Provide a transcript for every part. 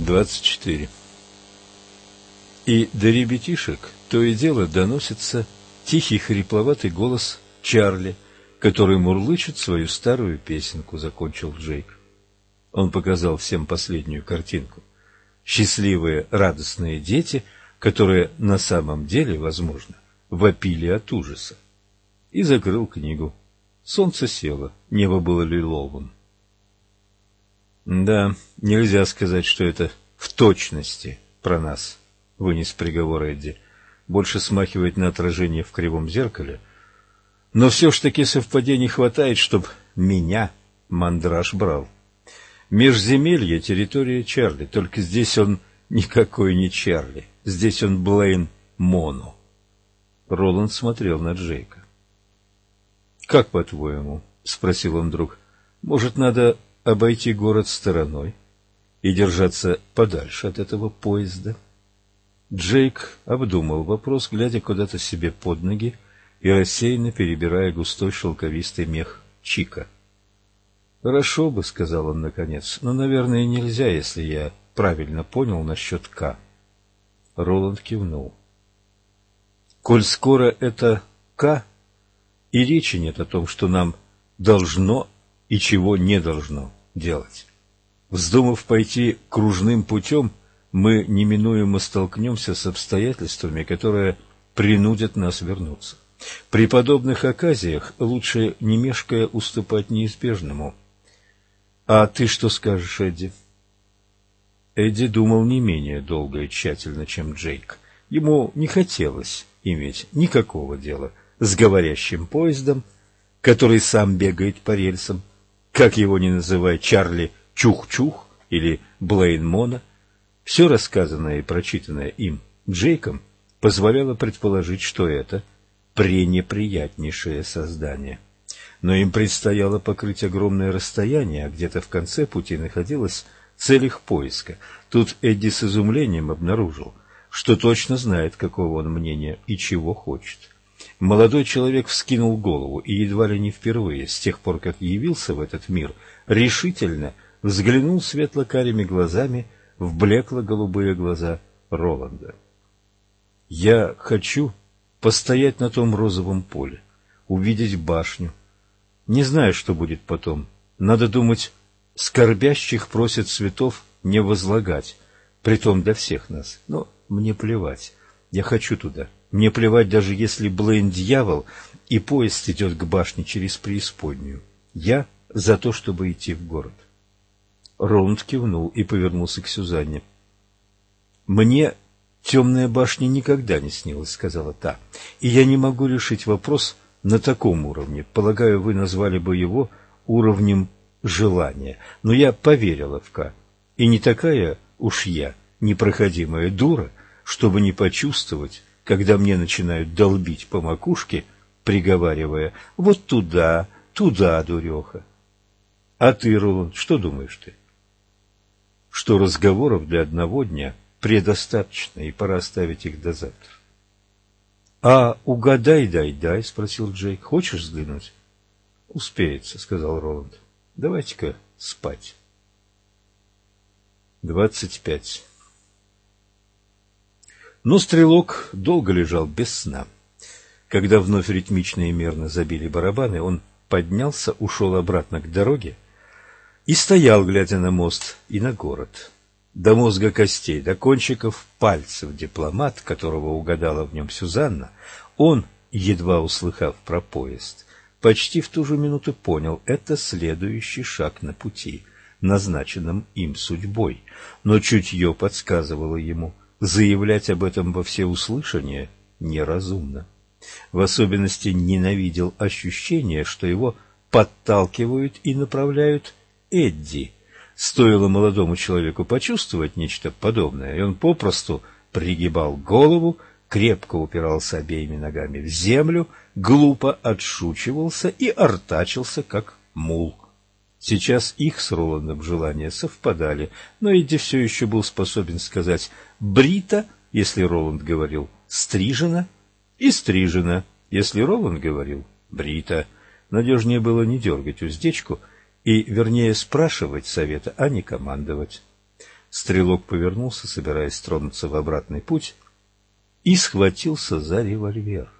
24. И до ребятишек то и дело доносится тихий хрипловатый голос Чарли, который мурлычет свою старую песенку, закончил Джейк. Он показал всем последнюю картинку. Счастливые, радостные дети, которые на самом деле, возможно, вопили от ужаса. И закрыл книгу. Солнце село, небо было лиловым. Да, нельзя сказать, что это в точности про нас, вынес приговор Эдди. Больше смахивает на отражение в кривом зеркале. Но все ж таки совпадений хватает, чтоб меня мандраж брал. Межземелье — территория Чарли, только здесь он никакой не Чарли. Здесь он Блейн Моно. Роланд смотрел на Джейка. — Как по-твоему? — спросил он вдруг. — Может, надо обойти город стороной и держаться подальше от этого поезда? Джейк обдумал вопрос, глядя куда-то себе под ноги и рассеянно перебирая густой шелковистый мех Чика. «Хорошо бы», — сказал он наконец, — «но, наверное, нельзя, если я правильно понял насчет К». Роланд кивнул. «Коль скоро это К, и речи нет о том, что нам должно и чего не должно делать. Вздумав пойти кружным путем, мы неминуемо столкнемся с обстоятельствами, которые принудят нас вернуться. При подобных оказиях лучше не мешкая уступать неизбежному. А ты что скажешь, Эдди? Эдди думал не менее долго и тщательно, чем Джейк. Ему не хотелось иметь никакого дела с говорящим поездом, который сам бегает по рельсам, как его ни называй, Чарли Чух-Чух или Блейн Мона, все рассказанное и прочитанное им Джейком позволяло предположить, что это пренеприятнейшее создание. Но им предстояло покрыть огромное расстояние, а где-то в конце пути находилась цель их поиска. Тут Эдди с изумлением обнаружил, что точно знает, какого он мнения и чего хочет. Молодой человек вскинул голову и едва ли не впервые, с тех пор, как явился в этот мир, решительно взглянул светло-карими глазами в блекло-голубые глаза Роланда. «Я хочу постоять на том розовом поле, увидеть башню. Не знаю, что будет потом. Надо думать, скорбящих просят цветов не возлагать, притом для всех нас. Но мне плевать, я хочу туда». Мне плевать, даже если Блейн дьявол, и поезд идет к башне через преисподнюю. Я за то, чтобы идти в город. Роланд кивнул и повернулся к Сюзанне. «Мне темная башня никогда не снилась», — сказала та, — «и я не могу решить вопрос на таком уровне. Полагаю, вы назвали бы его уровнем желания. Но я поверила в Ка, и не такая уж я, непроходимая дура, чтобы не почувствовать, когда мне начинают долбить по макушке, приговаривая «вот туда, туда, дуреха». А ты, Роланд, что думаешь ты? Что разговоров для одного дня предостаточно, и пора оставить их до завтра. — А угадай, дай, дай, — спросил Джейк. — Хочешь взглянуть? — Успеется, — сказал Роланд. — Давайте-ка спать. Двадцать пять. Но стрелок долго лежал без сна. Когда вновь ритмично и мерно забили барабаны, он поднялся, ушел обратно к дороге и стоял, глядя на мост и на город. До мозга костей, до кончиков пальцев дипломат, которого угадала в нем Сюзанна, он, едва услыхав про поезд, почти в ту же минуту понял — это следующий шаг на пути, назначенном им судьбой, но чутье подсказывало ему — заявлять об этом во всеуслышание неразумно. В особенности ненавидел ощущение, что его подталкивают и направляют Эдди. Стоило молодому человеку почувствовать нечто подобное, и он попросту пригибал голову, крепко упирался обеими ногами в землю, глупо отшучивался и артачился, как мул. Сейчас их с Роландом желания совпадали, но Эдди все еще был способен сказать «брита», если Роланд говорил «стрижена», и «стрижена», если Роланд говорил «брита». Надежнее было не дергать уздечку и, вернее, спрашивать совета, а не командовать. Стрелок повернулся, собираясь тронуться в обратный путь, и схватился за револьвер.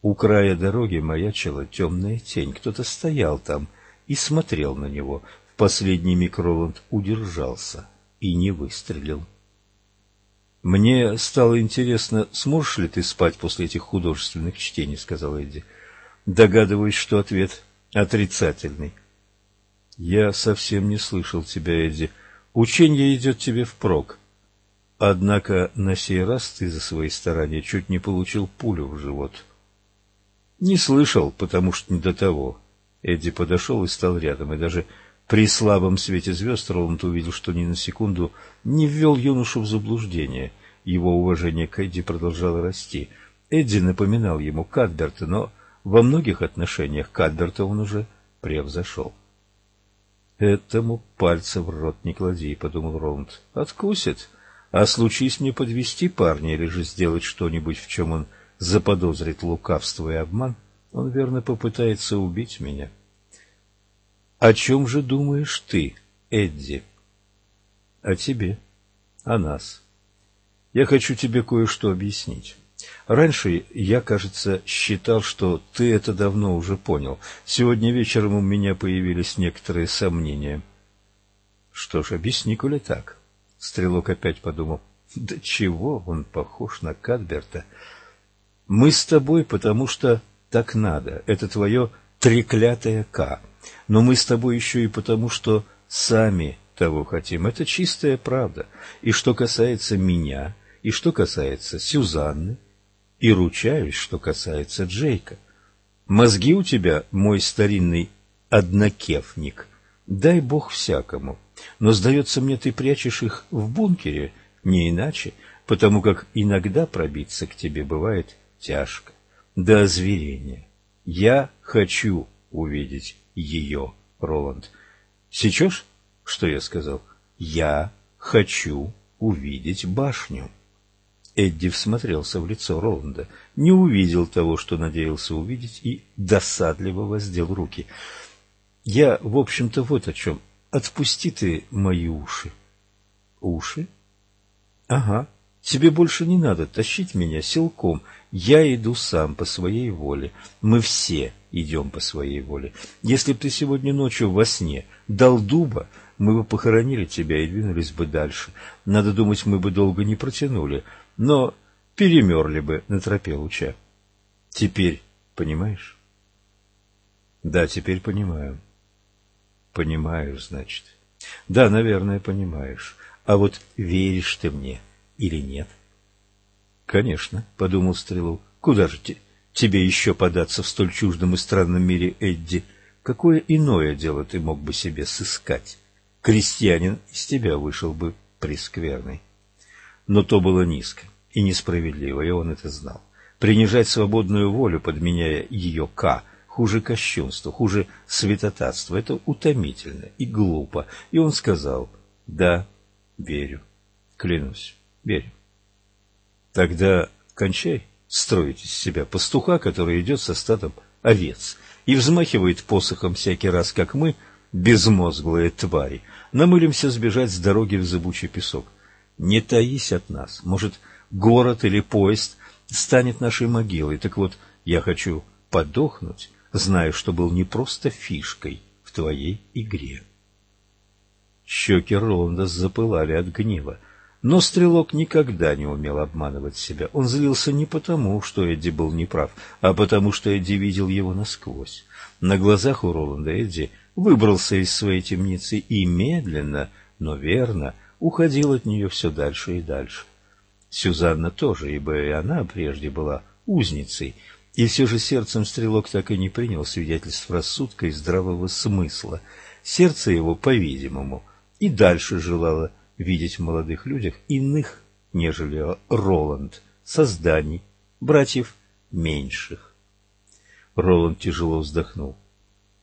У края дороги маячила темная тень. Кто-то стоял там и смотрел на него. В последний миг Роланд удержался и не выстрелил. — Мне стало интересно, сможешь ли ты спать после этих художественных чтений, — сказал Эдди. — Догадываюсь, что ответ отрицательный. — Я совсем не слышал тебя, Эдди. Учение идет тебе впрок. Однако на сей раз ты за свои старания чуть не получил пулю в живот. — не слышал, потому что не до того. Эдди подошел и стал рядом, и даже при слабом свете звезд Роланд увидел, что ни на секунду не ввел юношу в заблуждение. Его уважение к Эдди продолжало расти. Эдди напоминал ему Кадберта, но во многих отношениях Кадберта он уже превзошел. «Этому пальца в рот не клади», — подумал Роланд. «Откусит. А случись мне подвести парня или же сделать что-нибудь, в чем он заподозрит лукавство и обман, он верно попытается убить меня. О чем же думаешь ты, Эдди? О тебе, о нас. Я хочу тебе кое-что объяснить. Раньше я, кажется, считал, что ты это давно уже понял. Сегодня вечером у меня появились некоторые сомнения. Что ж, объясни, коли так. Стрелок опять подумал, да чего он похож на Кадберта. Мы с тобой, потому что так надо. Это твое треклятое «К». Но мы с тобой еще и потому, что сами того хотим. Это чистая правда. И что касается меня, и что касается Сюзанны, и ручаюсь, что касается Джейка. Мозги у тебя, мой старинный однокефник, дай бог всякому. Но, сдается мне, ты прячешь их в бункере, не иначе, потому как иногда пробиться к тебе бывает тяжко, до озверения. Я хочу увидеть ее, Роланд. Сечешь, что я сказал? Я хочу увидеть башню. Эдди всмотрелся в лицо Роланда, не увидел того, что надеялся увидеть, и досадливо воздел руки. Я, в общем-то, вот о чем. Отпусти ты мои уши. Уши? Ага. Тебе больше не надо тащить меня силком. Я иду сам по своей воле. Мы все идем по своей воле. Если б ты сегодня ночью во сне дал дуба, мы бы похоронили тебя и двинулись бы дальше. Надо думать, мы бы долго не протянули, но перемерли бы на тропе луча. Теперь понимаешь? Да, теперь понимаю. Понимаешь, значит. Да, наверное, понимаешь. А вот веришь ты мне — или нет? Конечно, подумал Стрелов. Куда же те, тебе еще податься в столь чуждом и странном мире, Эдди? Какое иное дело ты мог бы себе сыскать? Крестьянин из тебя вышел бы прескверный. Но то было низко и несправедливо, и он это знал. Принижать свободную волю, подменяя ее «к», хуже кощунства, хуже святотатства. Это утомительно и глупо. И он сказал «Да, верю, клянусь». Верю. Тогда кончай строить из себя пастуха, который идет со стадом овец и взмахивает посохом всякий раз, как мы, безмозглые твари, намылимся сбежать с дороги в зыбучий песок. Не таись от нас. Может, город или поезд станет нашей могилой. Так вот, я хочу подохнуть, зная, что был не просто фишкой в твоей игре. Щеки Роланда запылали от гнева. Но Стрелок никогда не умел обманывать себя. Он злился не потому, что Эдди был неправ, а потому, что Эдди видел его насквозь. На глазах у Роланда Эдди выбрался из своей темницы и медленно, но верно уходил от нее все дальше и дальше. Сюзанна тоже, ибо и она прежде была узницей, и все же сердцем Стрелок так и не принял свидетельств рассудка и здравого смысла. Сердце его, по-видимому, и дальше желало видеть в молодых людях иных, нежели Роланд, созданий, братьев меньших. Роланд тяжело вздохнул.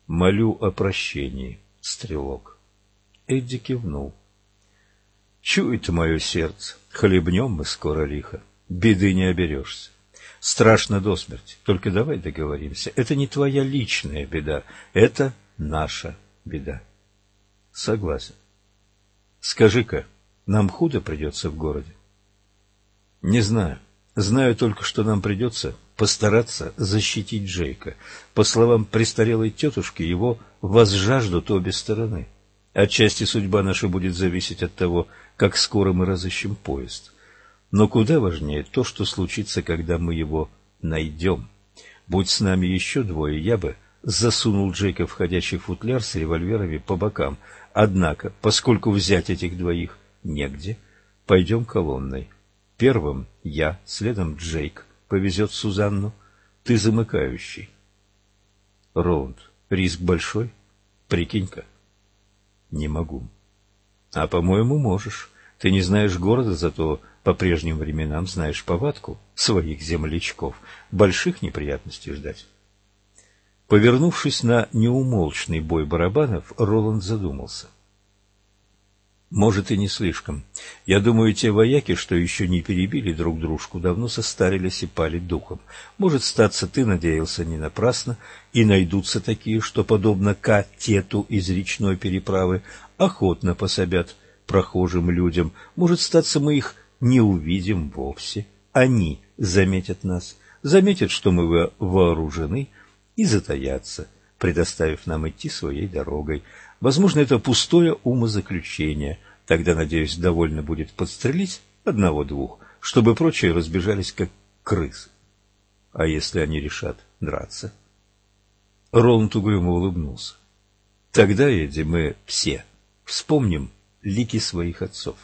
«Молю о прощении, стрелок». Эдди кивнул. «Чует мое сердце, хлебнем мы скоро лихо, беды не оберешься. Страшно до смерти, только давай договоримся. Это не твоя личная беда, это наша беда». «Согласен». Скажи-ка, Нам худо придется в городе. Не знаю. Знаю только, что нам придется постараться защитить Джейка. По словам престарелой тетушки, его возжаждут обе стороны. Отчасти судьба наша будет зависеть от того, как скоро мы разыщем поезд. Но куда важнее то, что случится, когда мы его найдем. Будь с нами еще двое, я бы засунул Джейка в ходячий футляр с револьверами по бокам. Однако, поскольку взять этих двоих негде, пойдем колонной. Первым я, следом Джейк, повезет Сузанну. Ты замыкающий. Роланд, риск большой? Прикинь-ка. Не могу. А, по-моему, можешь. Ты не знаешь города, зато по прежним временам знаешь повадку своих землячков. Больших неприятностей ждать. Повернувшись на неумолчный бой барабанов, Роланд задумался. Может, и не слишком. Я думаю, те вояки, что еще не перебили друг дружку, давно состарились и пали духом. Может, статься ты надеялся не напрасно, и найдутся такие, что, подобно катету из речной переправы, охотно пособят прохожим людям. Может, статься мы их не увидим вовсе. Они заметят нас, заметят, что мы вооружены, и затаятся, предоставив нам идти своей дорогой. Возможно, это пустое умозаключение. Тогда, надеюсь, довольно будет подстрелить одного-двух, чтобы прочие разбежались, как крысы. А если они решат драться? Роланд угрюмо улыбнулся. Тогда, Эдди, мы все вспомним лики своих отцов.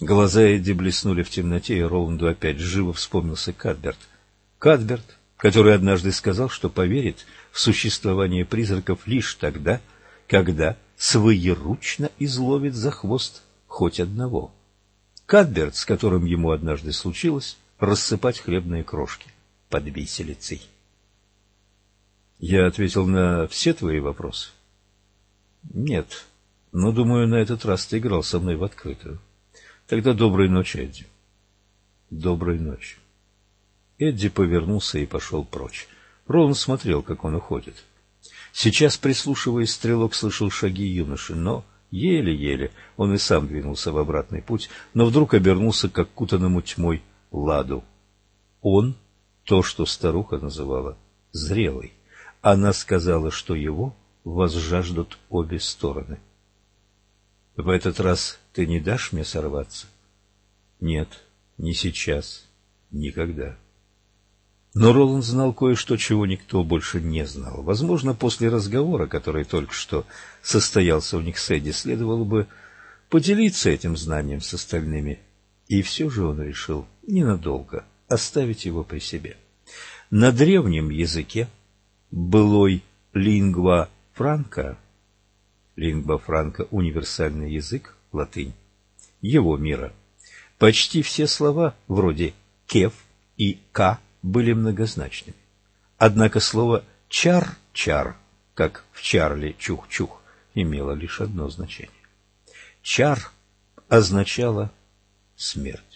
Глаза Эдди блеснули в темноте, и Роланду опять живо вспомнился Кадберт. Кадберт, который однажды сказал, что поверит в существование призраков лишь тогда, когда своеручно изловит за хвост хоть одного. Кадберт, с которым ему однажды случилось рассыпать хлебные крошки под виселицей. Я ответил на все твои вопросы? Нет, но, думаю, на этот раз ты играл со мной в открытую. Тогда доброй ночи, Эдди. Доброй ночи. Эдди повернулся и пошел прочь. Роланд смотрел, как он уходит. Сейчас, прислушиваясь, стрелок слышал шаги юноши, но еле-еле он и сам двинулся в обратный путь, но вдруг обернулся к окутанному тьмой ладу. Он — то, что старуха называла зрелый. Она сказала, что его возжаждут обе стороны. — В этот раз ты не дашь мне сорваться? Нет, не сейчас, никогда. Но Роланд знал кое-что, чего никто больше не знал. Возможно, после разговора, который только что состоялся у них с Эдди, следовало бы поделиться этим знанием с остальными. И все же он решил ненадолго оставить его при себе. На древнем языке былой лингва франка, лингва франка – универсальный язык, латынь, его мира. Почти все слова, вроде «кеф» и «ка», были многозначными. Однако слово «чар-чар», как в «Чарли чух-чух», имело лишь одно значение. «Чар» означало смерть.